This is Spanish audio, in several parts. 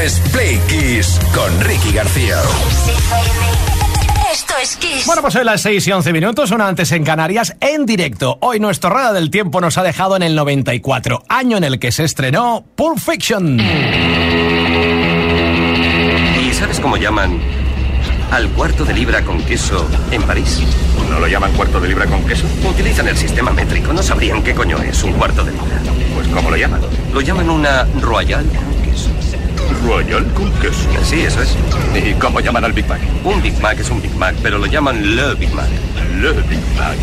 Play Kiss con Ricky García. Esto es Kiss. Bueno, pues hoy las 6 y 11 minutos, una antes en Canarias, en directo. Hoy nuestro Rueda del Tiempo nos ha dejado en el 94, año en el que se estrenó Pulp Fiction. ¿Y sabes cómo llaman al cuarto de libra con queso en París? ¿No lo llaman cuarto de libra con queso? Utilizan el sistema métrico, no sabrían qué coño es un cuarto de libra. Pues ¿cómo lo llaman? Lo llaman una royal. Royal con queso. Sí, eso es. ¿Y cómo llaman al Big Mac? Un Big Mac es un Big Mac, pero lo llaman Le Big Mac. Le Big Mac.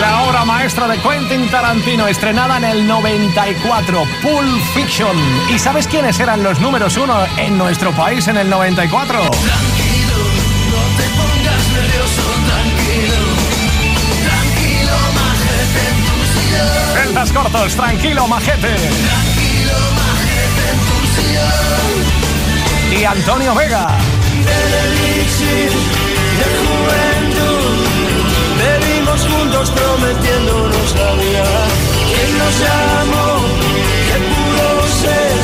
La obra maestra de Quentin Tarantino, estrenada en el 94, Pulp Fiction. ¿Y sabes quiénes eran los números uno en nuestro país en el 94? Tranquilo, no te pongas nervioso, Celdas cortos, tranquilo, majete. Tranquilo, majete en tu. Y Antonio Vega. El elixir de juventud. Bebimos juntos prometiéndonos la vida. ¿Quién nos llamó? ¿Qué pudo ser?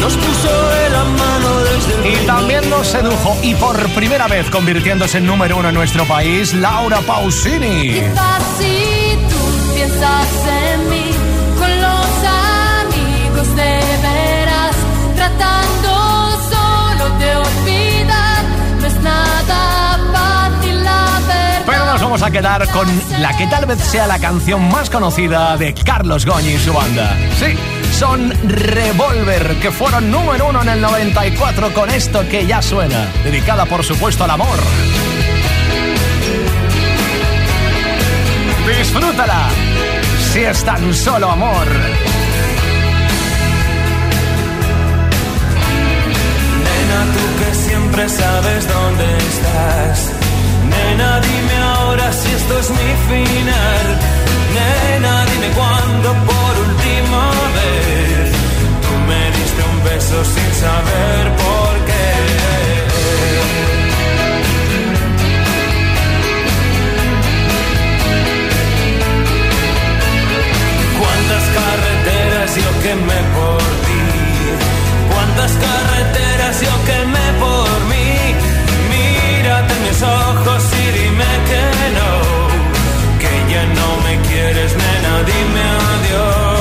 Nos puso de la mano desde el Y también nos sedujo y por primera vez convirtiéndose en número uno en nuestro país, Laura Pausini. Quizás tú Pero nos vamos a quedar con la que tal vez sea la canción más conocida de Carlos Goñi y su banda. Sí, son Revolver, que fueron número uno en el 94 con esto que ya suena, dedicada por supuesto al amor. Disfrútala, si es tan solo amor. Nena, tú que siempre sabes dónde estás. Nena, dime ahora si esto es mi final. Nena, dime cuándo por última vez tú me diste un beso sin saber por qué. Cuántas carreteras yo quemé por ti. Cuántas carreteras yo quemé por mí. Mírate en mis ojos y dime que no. Que ya no me quieres, nena, dime adiós.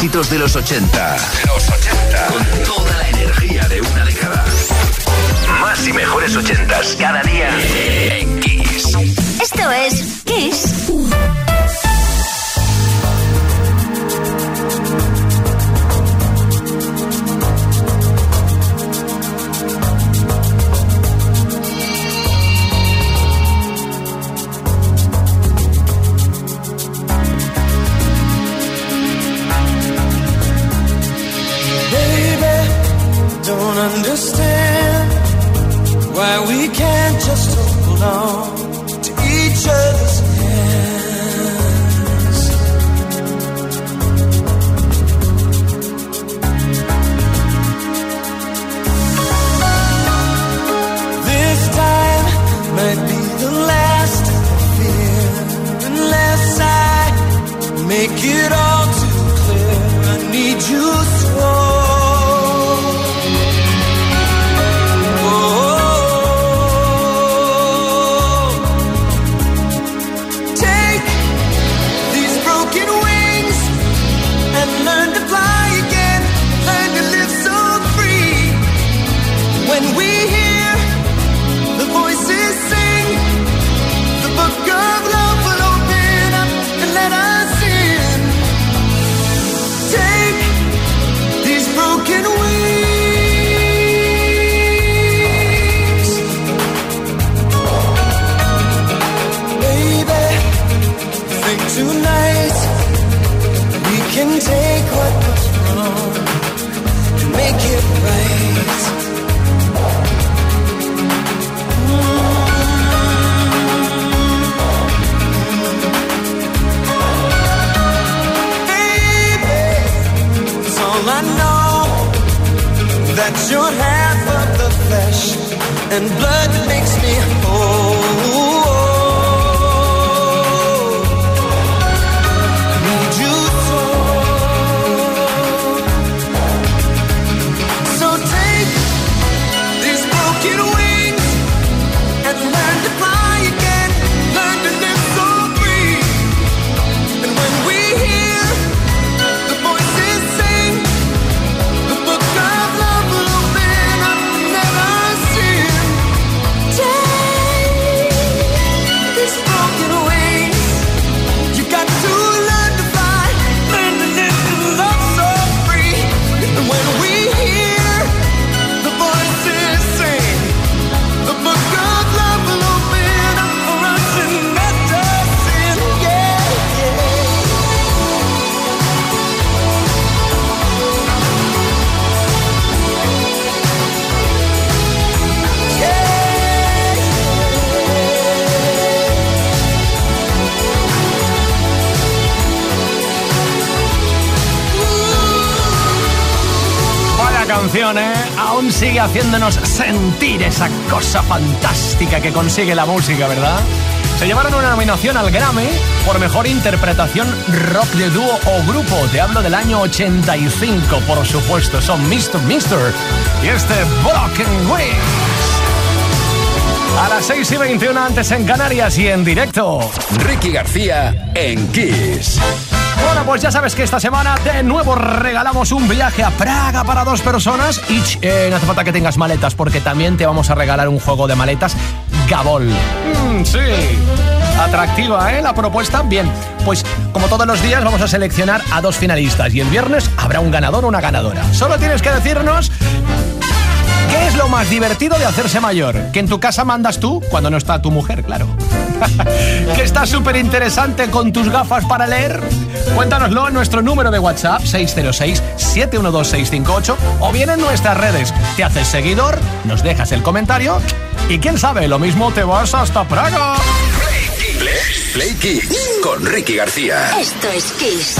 Éxitos de los 80. Los 80. ¿Eh? aún sigue haciéndonos sentir esa cosa fantástica que consigue la música, ¿verdad? Se llevaron una nominación al Grammy por mejor interpretación rock de dúo o grupo. Te hablo del año 85, por supuesto. Son Mr. Mister y este Broken Wings. A las 6 y 21 antes en Canarias y en directo. Ricky García en Kiss. Pues ya sabes que esta semana de nuevo regalamos un viaje a Praga para dos personas. Y eh, no hace falta que tengas maletas porque también te vamos a regalar un juego de maletas Gabol. Mm, sí. Atractiva, ¿eh? La propuesta. Bien, pues como todos los días vamos a seleccionar a dos finalistas y el viernes habrá un ganador o una ganadora. Solo tienes que decirnos ¿Qué es lo más divertido de hacerse mayor? Que en tu casa mandas tú cuando no está tu mujer, claro. que está súper interesante con tus gafas para leer. Cuéntanoslo en nuestro número de WhatsApp 606-712-658 o bien en nuestras redes. Te haces seguidor, nos dejas el comentario y quién sabe, lo mismo te vas hasta Praga. Play, Play con Ricky García. Esto es Kiss.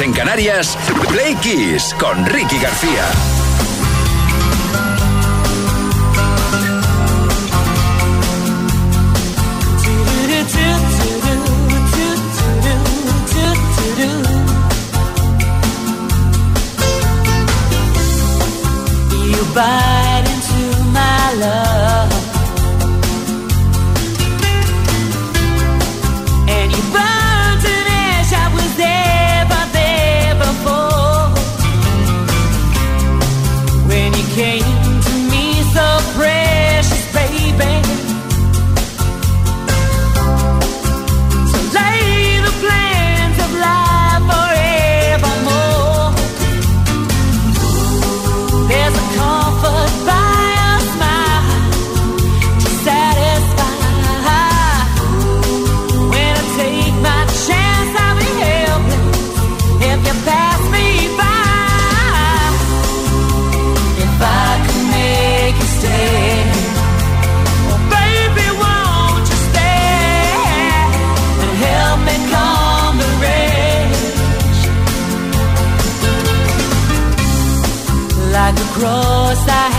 En Canarias, Play Kiss con Ricky García. Cross I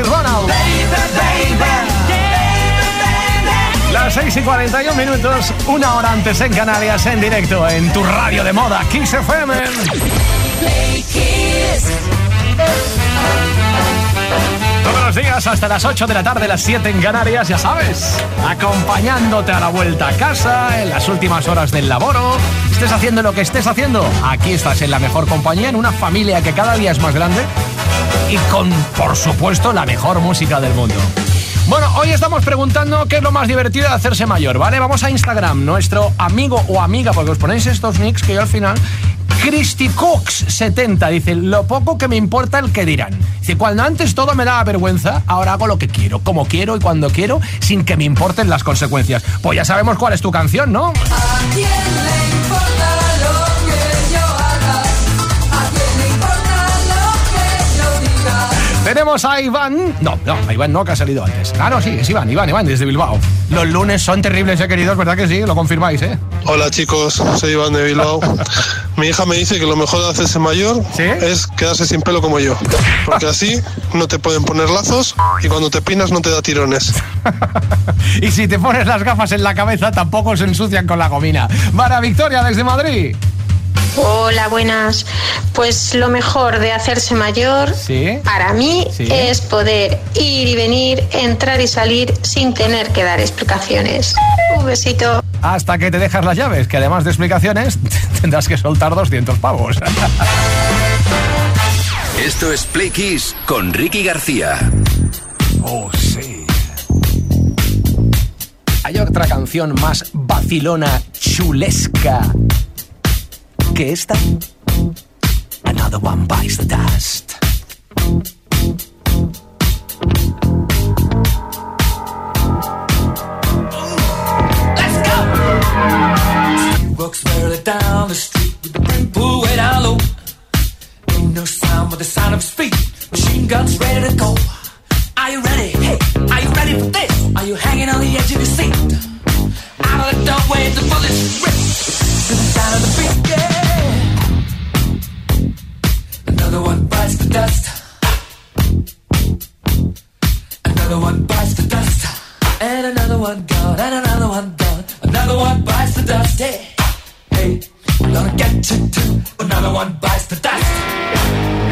Ronald. Las 6 y 41 minutos, una hora antes en Canarias, en directo en tu radio de moda, Kiss FM. Todos los días hasta las 8 de la tarde, las 7 en Canarias, ya sabes, acompañándote a la vuelta a casa, en las últimas horas del laboro, estés haciendo lo que estés haciendo, aquí estás en la mejor compañía, en una familia que cada día es más grande y con, por supuesto, la mejor música del mundo. Bueno, hoy estamos preguntando qué es lo más divertido de hacerse mayor, ¿vale? Vamos a Instagram, nuestro amigo o amiga, porque os ponéis estos nicks que yo al final Christy Cox 70 dice, lo poco que me importa el que dirán. Dice, cuando antes todo me daba vergüenza, ahora hago lo que quiero, como quiero y cuando quiero, sin que me importen las consecuencias. Pues ya sabemos cuál es tu canción, ¿no? ¿A quién le Tenemos a Iván. No, no, a Iván no, que ha salido antes. Ah, no, sí, es Iván, Iván, Iván, desde Bilbao. Los lunes son terribles, eh, queridos, ¿verdad que sí? Lo confirmáis, ¿eh? Hola chicos, soy Iván de Bilbao. Mi hija me dice que lo mejor de hacerse mayor ¿Sí? es quedarse sin pelo como yo. Porque así no te pueden poner lazos y cuando te pinas no te da tirones. y si te pones las gafas en la cabeza, tampoco se ensucian con la gomina. Mara Victoria, desde Madrid. Hola, buenas. Pues lo mejor de hacerse mayor Sí. para mí Sí. es poder ir y venir, entrar y salir sin tener que dar explicaciones. Un besito. Hasta que te dejas las llaves, que además de explicaciones, tendrás que soltar 200 pavos. Esto es Play Kiss con Ricky García. Oh, sí. Hay otra canción más vacilona, chulesca esta. Another one bites the dust. Let's go! Walks barely down the street with the brim pulled way down low. Ain't no sound but the sound of speed. Machine guns ready to go. Are you ready? Hey, are you ready for this? Are you hanging on the edge of your seat? Out of the doorway, the bullets rip to the sound of the beat. Yeah. Another one bites the dust. Another one bites the dust. And another one gone, and another one gone. Another one bites the dust. Hey, hey, I'm gonna get you too. Another one bites the dust.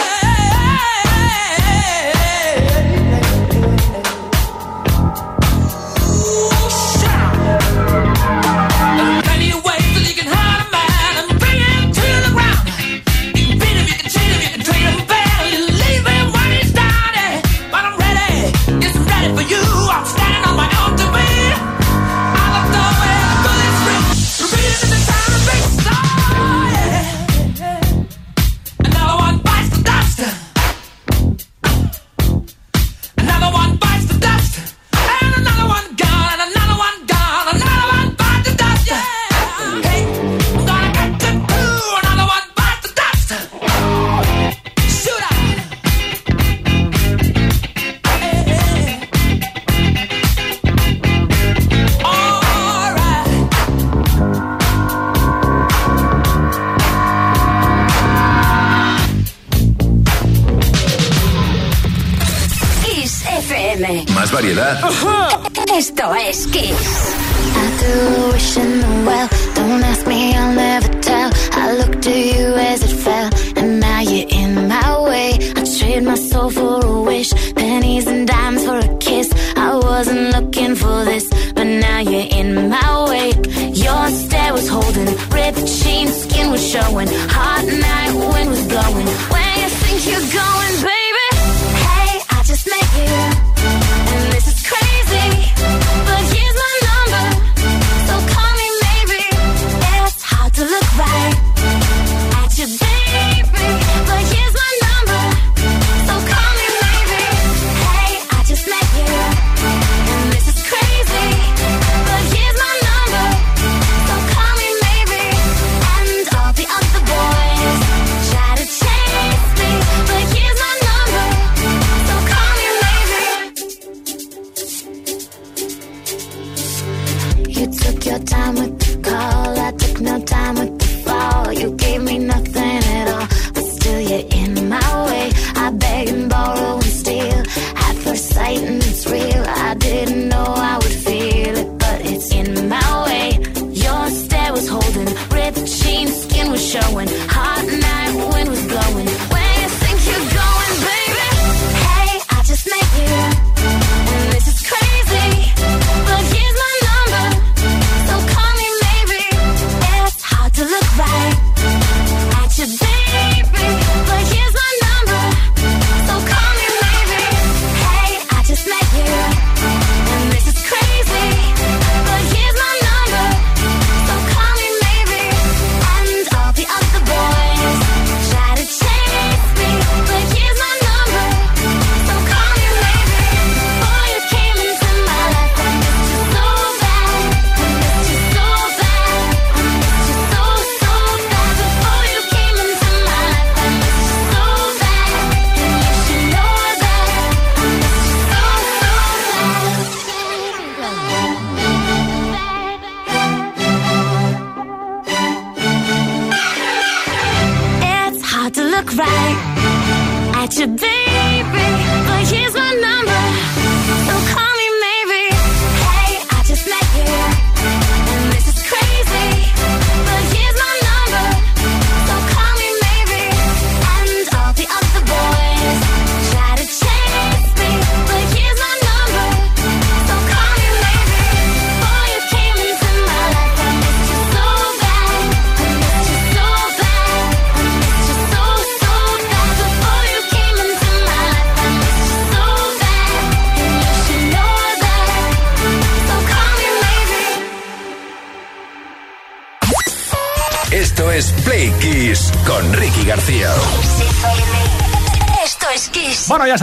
Esto es Kiss. I threw a wish in the well. Don't ask me, I'll never tell. I looked to you as it fell, and now you're in my way. I trade my soul for a wish, pennies and dimes for a kiss. I wasn't looking for this, but now you're in my way. Your stare was holding, ripped jeans, skin was showing. Hot night,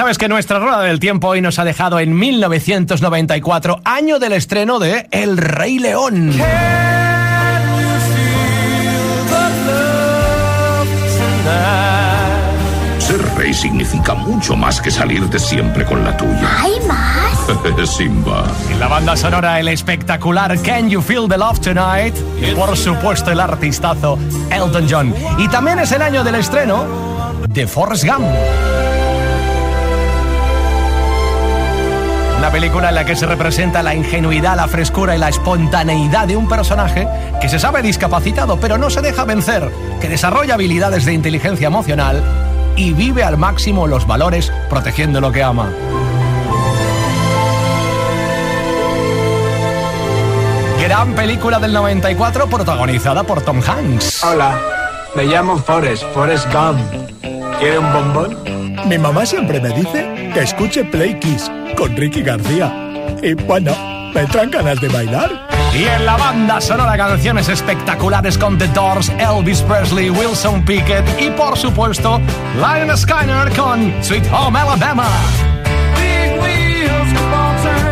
sabes que nuestra rueda del tiempo hoy nos ha dejado en 1994, año del estreno de El Rey León. Ser rey significa mucho más que salir de siempre con la tuya. ¿Hay más? Simba. En la banda sonora el espectacular Can You Feel the Love Tonight y por supuesto el artistazo Elton John. Y también es el año del estreno de Forrest Gump. Una película en la que se representa la ingenuidad, la frescura y la espontaneidad de un personaje que se sabe discapacitado pero no se deja vencer, que desarrolla habilidades de inteligencia emocional y vive al máximo los valores protegiendo lo que ama. Gran película del 94 protagonizada por Tom Hanks. Hola, me llamo Forrest, Forrest Gump. ¿Quiere un bombón? Mi mamá siempre me dice que escuche Play Kiss con Ricky García. Y bueno, me entran ganas de bailar. Y en la banda sonora canciones espectaculares con The Doors, Elvis Presley, Wilson Pickett y por supuesto Lion Skyner con Sweet Home Alabama. Big wheels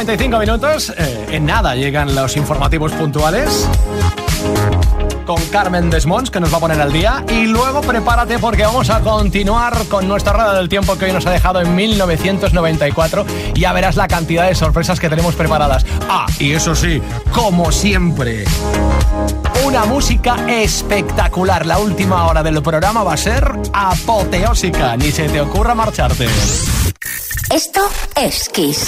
55 minutos. Eh, en nada llegan los informativos puntuales con Carmen Desmonts, que nos va a poner al día. Y luego prepárate porque vamos a continuar con nuestra rueda del tiempo que hoy nos ha dejado en 1994. Y ya verás la cantidad de sorpresas que tenemos preparadas. Ah, y eso sí, como siempre, una música espectacular. La última hora del programa va a ser apoteósica. Ni se te ocurra marcharte. Esto es Kiss.